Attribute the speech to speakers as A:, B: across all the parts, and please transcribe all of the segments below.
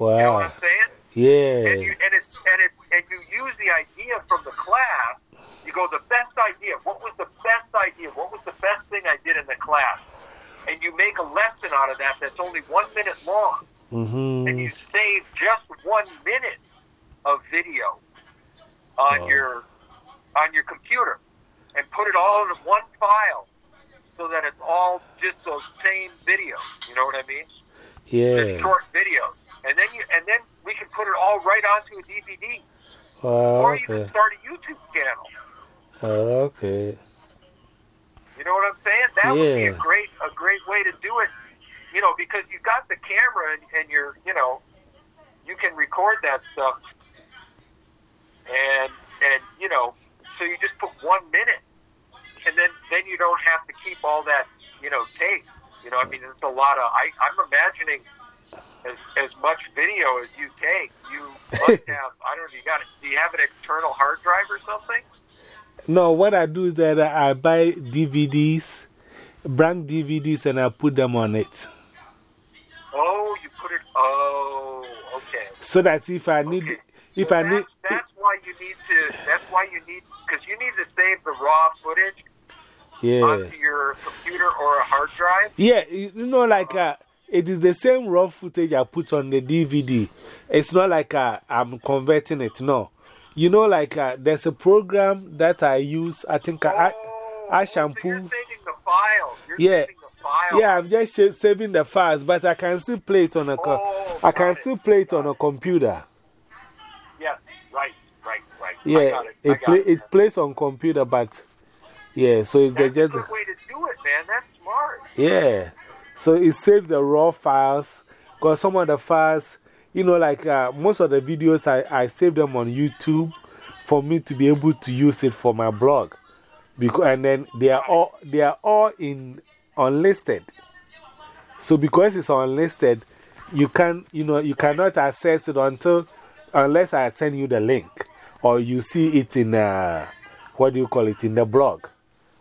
A: Wow.
B: You know what I'm saying?
A: Yeah.
B: And you, and, it's, and, it, and you use the idea from the class. You go, the best idea. What was the best idea? What was the best thing I did in the class? And you make a lesson out of that that's only one minute long.
A: Mm-hmm.
B: And you save just one minute of video on
A: Wow.
B: your on your computer and put it all in one file so that it's all just those same videos. You know what I mean? Just
A: Yeah.
B: short videos. And then you and then we can put it all right onto a DVD.
A: Oh, ah,
B: Or you can start a YouTube channel.
A: Oh, okay.
B: You know what I'm saying? That would be a great a great way to do it. You know, because you've got the camera and, and you're you know, you can record that stuff and and you know, so you just put one minute and then then you don't have to keep all that, you know, tape. You know, I mean it's a lot of I, I'm imagining as as much video as you take, you must have I don't know, you got it. do you have an external hard drive or something?
A: No, what I do is that I buy DVDs, blank DVDs, and I put them on it.
B: Oh, you put it. Oh, okay.
A: So that if I need,
B: Okay.
A: if
B: So
A: I need,
B: that's, that's why you need to. That's why you need because you need to save the raw footage
A: yeah.
B: onto your computer or a hard drive.
A: Yeah, you know, like uh, it is the same raw footage I put on the DVD. It's not like uh, I'm converting it, no. You know, like uh, there's a program that I use, I think I, I,
B: oh, So you're
A: shampoo.
B: saving the files. You're
A: Yeah.
B: the files.
A: Yeah, I'm just saving the files, but I can still play it on a,
B: Oh,
A: I can still play it on a computer.
B: Yes. Right. Right. Right. I
A: Yeah,
B: got it. I
A: it,
B: got
A: play,
B: it.
A: it plays on computer, but yeah, so it's
B: That's a good way to do it, man. That's smart.
A: Yeah. So it saves the raw files. Because some of the files, you know, like uh, most of the videos, I, I save them on YouTube for me to be able to use it for my blog. Because, and then they are all, they are all in unlisted. So because it's unlisted, you can you know, you cannot access it until, unless I send you the link or you see it in, uh, what do you call it, in the blog.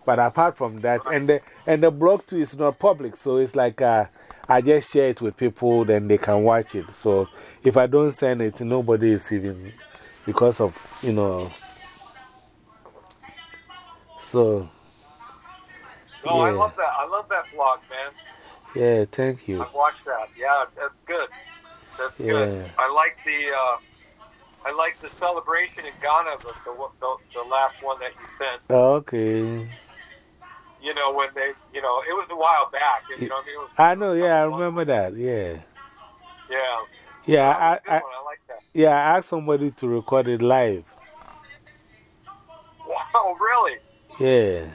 A: But apart from that, and the, and the blog too is not public, so it's like uh, I just share it with people, then they can watch it. So if I don't send it, nobody is even because of, you know. So,
B: No, I love that. I love that blog, man.
A: yeah, thank you.
B: I've watched that. Yeah, that's good. That's good. I like the uh, I like the celebration in Ghana, the, the the the last one that you sent.
A: Okay.
B: You know when they, you know, it was a while back. You know, I mean, it was,
A: I know, yeah, I remember that, yeah.
B: yeah.
A: Yeah,
B: That was a good
A: I, I.
B: I like that.
A: yeah, I asked somebody to record it live.
B: Wow, really?
A: Yeah.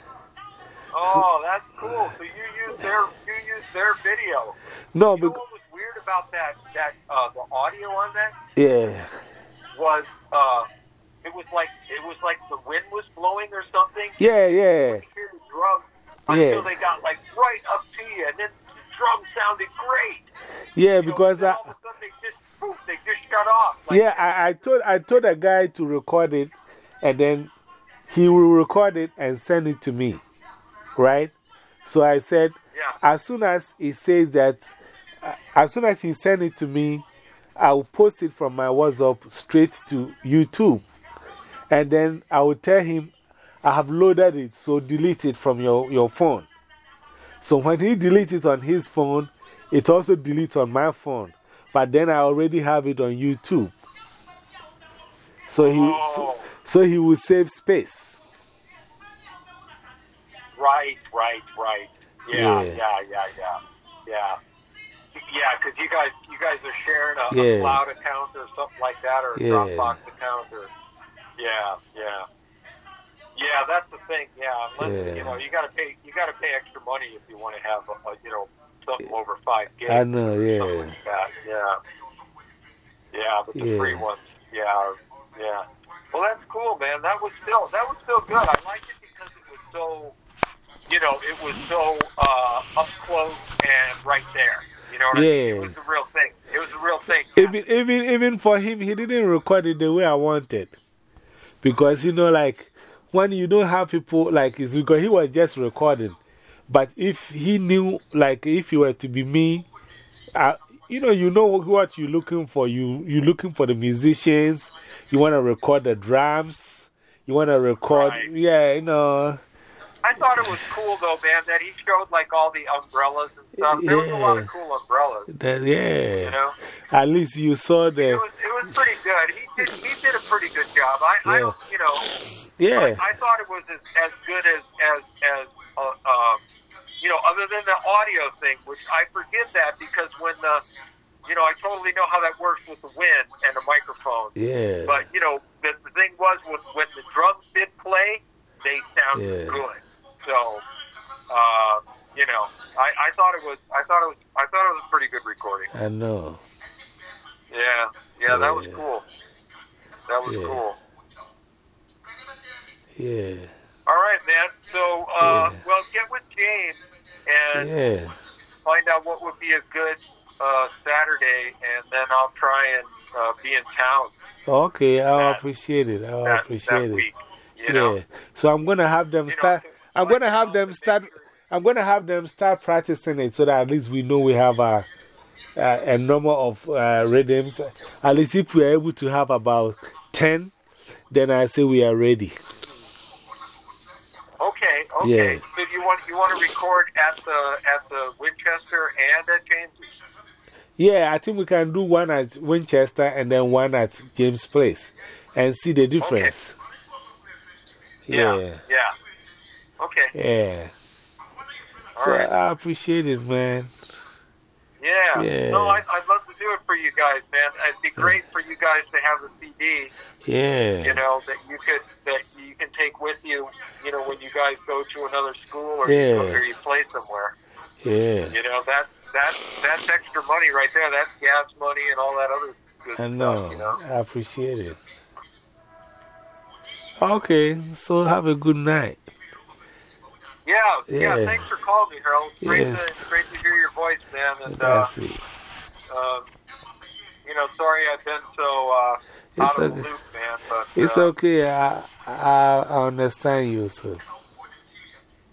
B: Oh, that's cool. So you use their you use their video.
A: No,
B: You
A: because,
B: what was weird about that that uh, the audio on that
A: yeah.
B: was uh, it was like it was like the wind was blowing or something.
A: Yeah, yeah.
B: You hear the drum until
A: Yeah.
B: they got like right up to you, and then the drum sounded great.
A: Yeah,
B: You
A: because I.
B: all of a sudden they just poof, they just shut off. Like,
A: Yeah, I, I, told, I told a guy to record it and then he will record it and send it to me. Right? So I said,
B: Yeah.
A: as soon as he says that, uh, as soon as he send it to me, I will post it from my WhatsApp straight to YouTube. And then I will tell him, I have loaded it, so delete it from your, your phone. So when he deletes it on his phone, it also deletes on my phone. But then I already have it on YouTube. So he, so,
B: Oh.
A: so he will save space.
B: Right, right, right. Yeah,
A: Yeah.
B: yeah, yeah, yeah, yeah. Yeah, because you guys, you guys are sharing a,
A: Yeah.
B: a cloud account or something like that, or a
A: Yeah.
B: Dropbox account, or yeah, yeah, yeah. That's the thing. Yeah, unless
A: Yeah.
B: you know, you got to pay, you got to pay extra money if you want to have, a, a, you know, something over five gigs.
A: I know, yeah.
B: like that. Yeah, yeah. But the
A: Yeah.
B: free ones, yeah, yeah. Well, that's cool, man. That was still, that was still good. I liked it because it was so you know, it was so uh, up close and right there. You know what I mean? It was a real thing. It was a real thing.
A: Even, even, even for him, he didn't record it the way I wanted. Because, you know, like, when you don't have people, like, because he was just recording. But if he knew, like, if he were to be me, uh, you know, you know what you're looking for. You, you're looking for the musicians. You want to record the drums. You want to record,
B: Right.
A: yeah, you know.
B: I thought it was cool though, man, that he showed like all the umbrellas and stuff. There was a lot of
A: Yeah.
B: cool umbrellas.
A: That, yeah.
B: You know,
A: At least you saw the,
B: it was pretty good. He did he did a pretty good job. I I
A: Yeah.
B: don't you know
A: yeah.
B: I, I thought it was as, as good as as as uh, um, you know other than the audio thing, which I forget that because when the you know I totally know how that works with the wind and the microphone.
A: Yeah.
B: But you know the, the thing was when when the drums did play, they sounded
A: Yeah.
B: good. So uh, you know I, I thought it was I thought it was I thought it was a pretty good recording.
A: I know.
B: Yeah, yeah, that was cool. That was
A: Yeah.
B: cool.
A: Yeah.
B: All right, man. So, uh,
A: Yeah.
B: well, get with James and
A: Yeah.
B: find out what would be a good uh, Saturday, and then I'll try and uh, be in town
A: Okay,
B: That-
A: appreciate it.
B: That,
A: appreciate
B: that
A: it.
B: week. You
A: yeah.
B: know,
A: So I'm going to have them
B: You
A: start.
B: to-
A: I'm going to have them start. I'm going to have them start practicing it so that at least we know we have a, a, a number of uh, rhythms. At least if we are able to have about 10, then I say we are ready.
B: okay, okay.
A: Yeah.
B: So you want you want to record at the at the Winchester and at James's?
A: Yeah, I think we can do one at Winchester and then one at James Place and see the difference.
B: Yeah,
A: Yeah.
B: yeah. Okay.
A: Yeah.
B: All
A: So
B: right.
A: I appreciate it, man.
B: Yeah.
A: Yeah.
B: No, I, I'd love to do it for you guys, man. It'd be great for you guys to have a CD.
A: Yeah.
B: you know that you could that you can take with you you know when you guys go to another school or,
A: Yeah.
B: or you play somewhere
A: Yeah.
B: you know that that that's extra money right there that's gas money and all that other good
A: I know.
B: stuff you know
A: I appreciate it. Okay, so have a good night.
B: Yeah, yeah
A: Yeah.
B: thanks for calling me Harold It's great
A: Yes.
B: to it's great to hear your voice man and uh, um, you know sorry I've been so uh,
A: It's
B: out of
A: okay.
B: the loop man but
A: It's
B: uh,
A: okay. I, I, I understand you, so.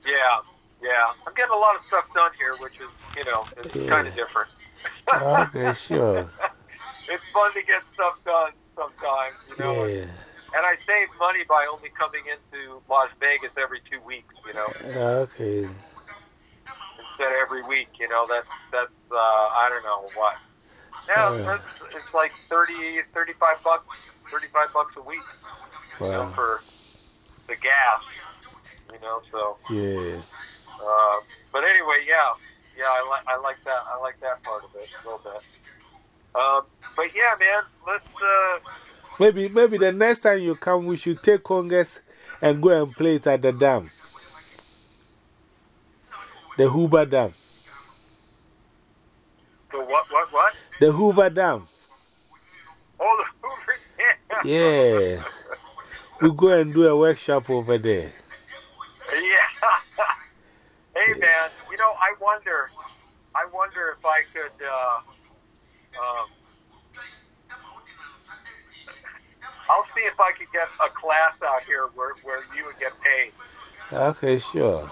B: yeah yeah I'm getting a lot of stuff done here which is you know it's
A: Yeah.
B: kind of different
A: Okay, sure.
B: it's fun to get stuff done sometimes, you know.
A: Yeah.
B: And I save money by only coming into Las Vegas every two weeks, you know,
A: Okay.
B: instead of every week. You know, that's that's uh, I don't know what. Yeah,
A: Yeah.
B: that's, it's like 30, 35 bucks, thirty five bucks a week, you know,
A: Wow.
B: for the gas. You know, so.
A: Yeah.
B: Uh, but anyway, yeah, yeah, I like I like that I like that part of it a little bit. Um, but yeah, man, let's. Uh,
A: Maybe, maybe the next time you come, we should take congas and go and play it at the dam. The Hoover Dam.
B: the what what what?
A: The Hoover Dam.
B: Oh, the Hoover Dam.
A: Yeah. We go and do a workshop over there.
B: Yeah. hey, man. You know, I wonder. I wonder if I could. Uh, if I could get a class out here where, where you would get paid.
A: Okay, sure.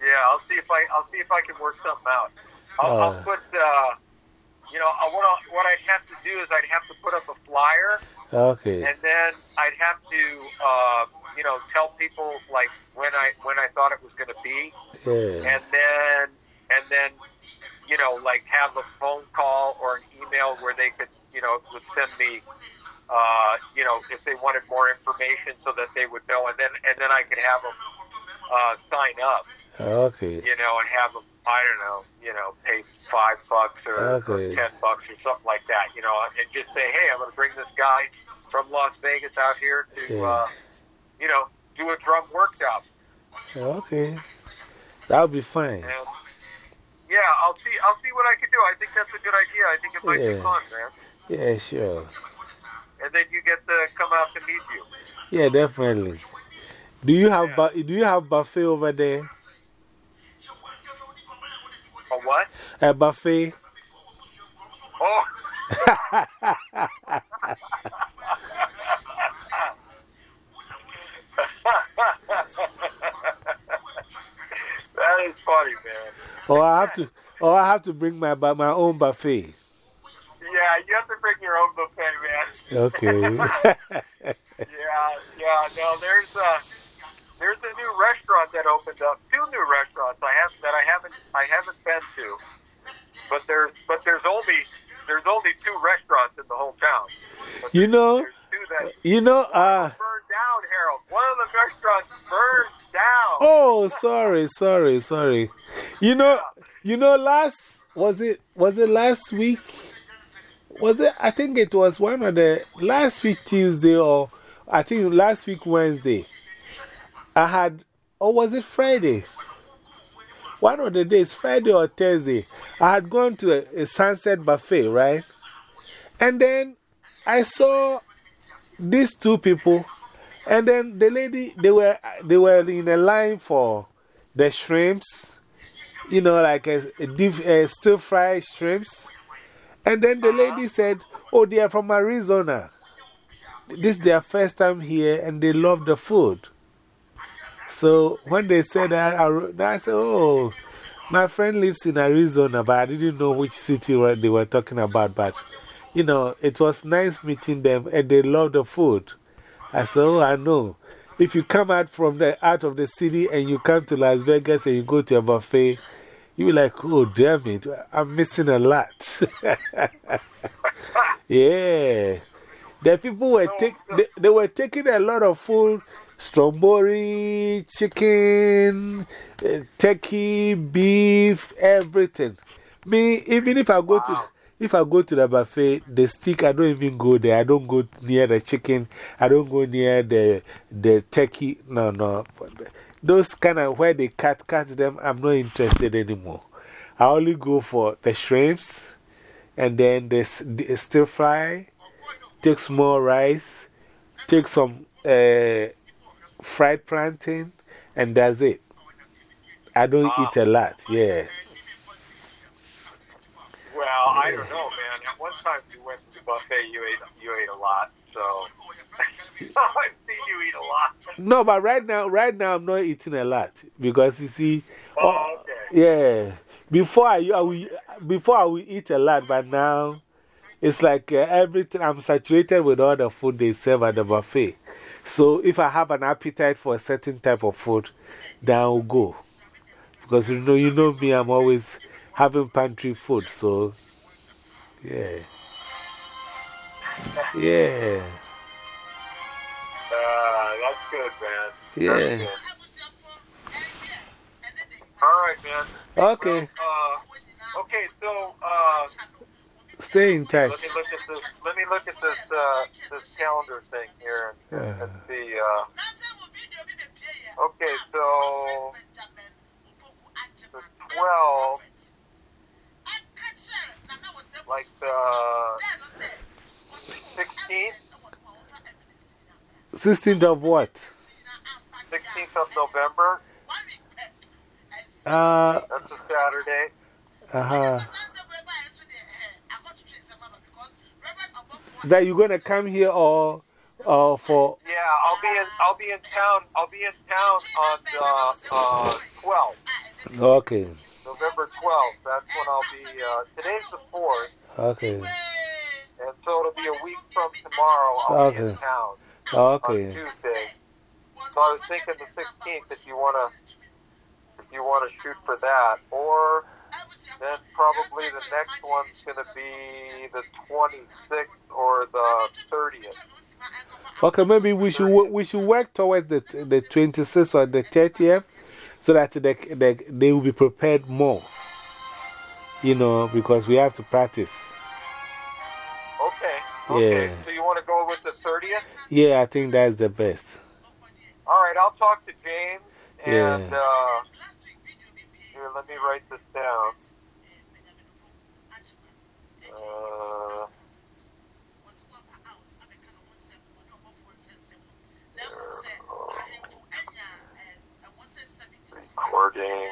B: Yeah, I'll see if I I'll see if I can work something out. I'll, I'll
A: Uh.
B: put. Uh, you know, uh, what I, what I'd have to do is I'd have to put up a flyer,
A: Okay.
B: and then I'd have to, uh, you know, tell people like when I when I thought it was going to be,
A: Yeah.
B: and then and then you know like have a phone call or an email where they could know would send me uh, you know if they wanted more information so that they would know and then and then I could have them uh, sign up
A: Okay.
B: you know and have them I don't know you know pay five bucks or,
A: Okay.
B: or ten bucks or something like that you know and just say hey I'm going to bring this guy from Las Vegas out here to
A: Yeah.
B: uh, you know do a drum workshop
A: Okay. That would be fine.
B: And yeah, I'll see. I'll see what I can do. I think that's a good idea. I think it might be
A: Yeah.
B: fun, man.
A: Yeah, sure.
B: And then you get to come out to meet you.
A: Yeah, definitely. Do you have,
B: Yeah.
A: do you have buffet over there?
B: A what?
A: A buffet?
B: Oh, that is funny, man.
A: Oh, I have to, or I have to bring my, my own buffet.
B: Yeah, you have to bring your own buffet, man.
A: Okay.
B: Yeah, yeah. No, there's a there's a new restaurant that opened up. Two new restaurants I have that I haven't I haven't been to, but there's but there's only there's only two restaurants in the whole town. But
A: you know,
B: that
A: you know, uh,
B: burned down, Harold. One of the restaurants burned down.
A: oh, sorry, sorry, sorry. You know, you know, last, was it, was it last week? Was it, I think it was one of the, last week Tuesday or I think last week Wednesday. I had, or was it Friday? One of the days, Friday or Thursday, I had gone to a, a sunset buffet, right? And then I saw these two people, and then the lady, they were, they were in a line for the shrimps, you know, like a, a, deep, a stir fried shrimps. And then the lady uh-huh. said, Oh, they are from Arizona. This is their first time here, and they love the food. So when they said that, I, I said, Oh, my friend lives in Arizona, but I didn't know which city they were talking about. But, you know, it was nice meeting them, and they love the food. I said, Oh, I know. If you come out from the out of the city and you come to Las Vegas and you go to a buffet, you'll be like, oh, damn it, I'm missing a lot. yeah. The people were, take, they, they were taking a lot of food strawberry, chicken, uh, turkey, beef, everything. Me, even if I go to. If I go to the buffet, the stick, I don't even go there. I don't go near the chicken. I don't go near the, the turkey. No, no. Those kind of where they cut, cut them, I'm not interested anymore. I only go for the shrimps and then the, the stir fry, take small rice, take some uh, fried plantain, and that's it. I don't eat a lot, yeah.
B: I don't know, man. At one time you went to the buffet, you ate you ate a lot. So I've seen you eat a lot.
A: No, but right now, right now I'm not eating a lot because you see,
B: Oh, okay.
A: yeah. Before I, I will, before I will eat a lot, but now it's like uh, everything. I'm saturated with all the food they serve at the buffet. So if I have an appetite for a certain type of food, then I'll go. Because you know, you know me, I'm always having pantry food. So, yeah. Yeah.
B: Uh, that's good, man.
A: Yeah.
B: good. All right, man.
A: Okay.
B: Uh, okay, so uh,
A: Stay in touch.
B: let me look at this. Let me look at this uh, this calendar thing here and,
A: Yeah.
B: and see. Uh, okay, so the 12, like the 16th,
A: 16th of what?
B: 16th of November.
A: Uh,
B: That's a Saturday.
A: uh huh. That you're going to come here or, or for.
B: Yeah, I'll be in. I'll be in town. I'll be in town on the uh, 12,
A: Okay.
B: November 12th. That's when I'll be. Uh, today's the 4th,
A: Okay.
B: and so it'll be a week from tomorrow. I'll be in
A: Okay.
B: on
A: Okay.
B: Tuesday. So I was thinking the 16th if you wanna, if you wanna shoot for that, or then probably the next one's gonna be the 26th or the 30th.
A: Okay, maybe we should, we should work towards the, the 26th or the 30th so that they, they, they will be prepared more. You know, because we have to practice.
B: Okay. Okay.
A: Yeah.
B: So you want to go with the 30th?
A: Yeah, I think that's the best.
B: All right. I'll talk to James
A: Yeah.
B: and uh, here. Let me write this down. Uh, recording.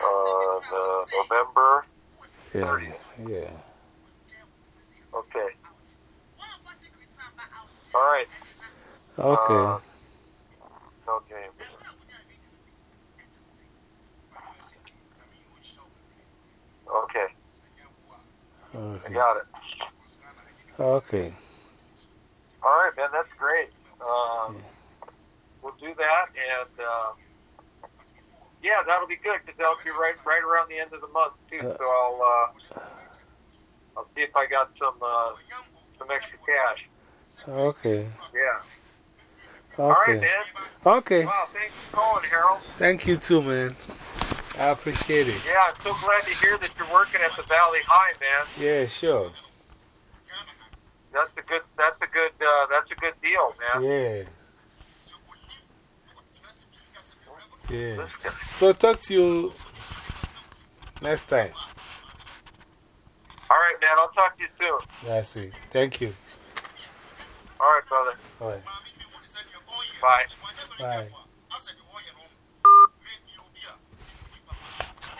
B: Uh, the November.
A: Yeah. Yeah.
B: Okay. All right.
A: Okay.
B: Uh, so James. Okay, I got it.
A: Okay.
B: All right, man, that's great. Um, we'll do that, and uh, yeah, that'll be good because that'll be right right around the end of the month too.
A: Uh.
B: So I'll uh, I'll see if I got some uh, some extra cash.
A: Okay.
B: Yeah. All right,
A: Okay.
B: man.
A: Okay.
B: Wow, thanks for calling, Harold.
A: Thank you too, man. I appreciate it.
B: Yeah, I'm so glad to hear that you're working at the Valley High, man.
A: Yeah, sure.
B: That's a good. That's a good. Uh, that's a good deal, man.
A: Yeah. Yeah. So, talk to you next time.
B: All right, man. I'll talk to you soon.
A: I see. Thank you.
B: All right, brother.
A: All right.
B: Bye.
A: Bye.